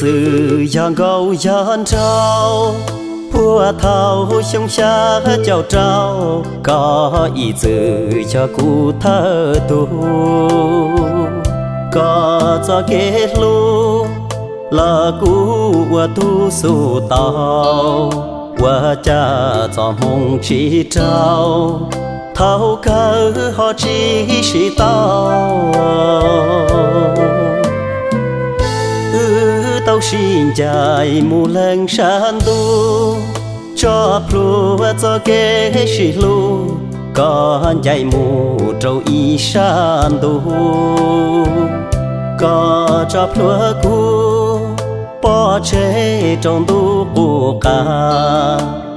chữ giang gấu giang trao Pua thao sông xa chào trao có ý chữ cho cụ thơ tu. Có cho kết lu, là cụ tu su tao. Qua cha cho mong chỉ trao thao cơ họ chỉ sĩ tao tao xin chạy mù lần san tu cho plua cho kê xì lu. Con chạy mù trâu y san tu có cho plu cu bỏ chế trong tu cu ca.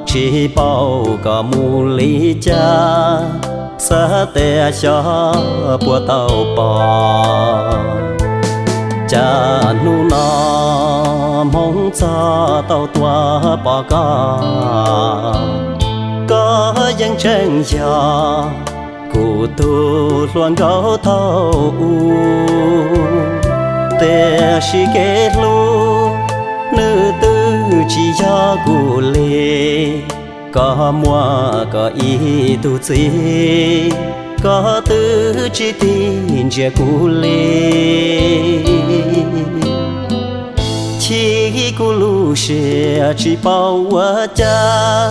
Chỉ bao có mù lý cha, sa tè cho bùa tàu bò cha nu nó mong cha tàu tua bà ca có dân chân gió cụ tu luôn gấu thâu tè si kết lu, nữ tư chỉ cho cụ lê có mua, có ý tu chi. Có tư chỉ tin je cụ lê chi cô lu xe chỉ bao quá cha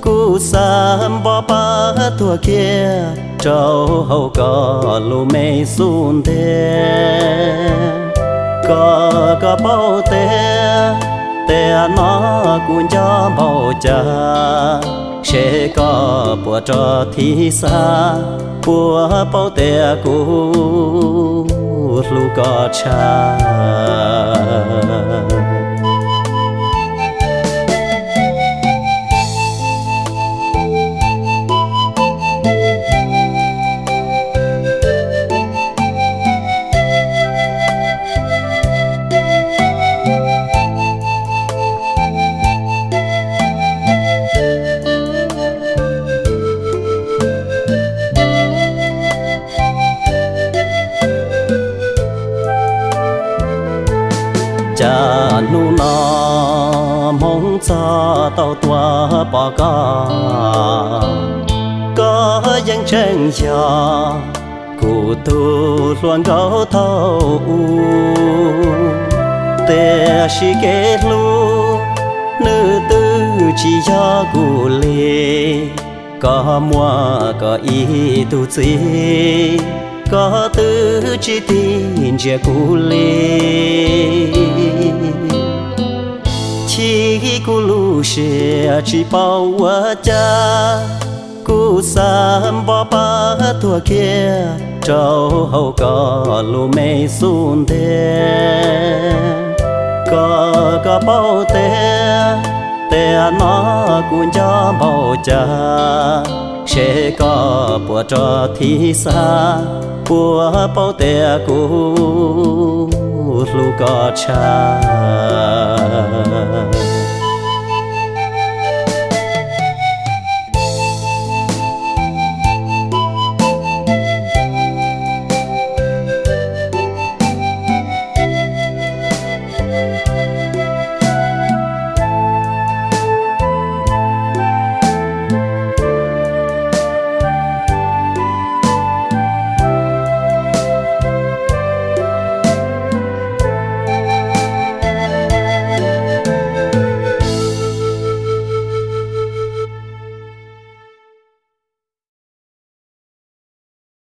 cô sam bỏ ba tua kia trâu hậu có lu mê sun thế có có bao thế thế nó cũng cho bao cha sẽ có bùa cho thi xa bùa bao ดลูกกอดชาย nu na, mong cho tàu tua bỏ ca có dân chân gió cụ tu luôn gấu u. tè si kết lu nữ tư chỉ cho cụ lê. Có mua có ý tu chi. Có tư chỉ tin che cụ lê. Xe chỉ bao quá cha cụ sam bỏ ba thua kia, trâu hậu có lù mê xuân thế có có bao thế thế à nó cũng cho bao cha sẽ có bùa cho thi xa, bùa bao tè cũ lù có cha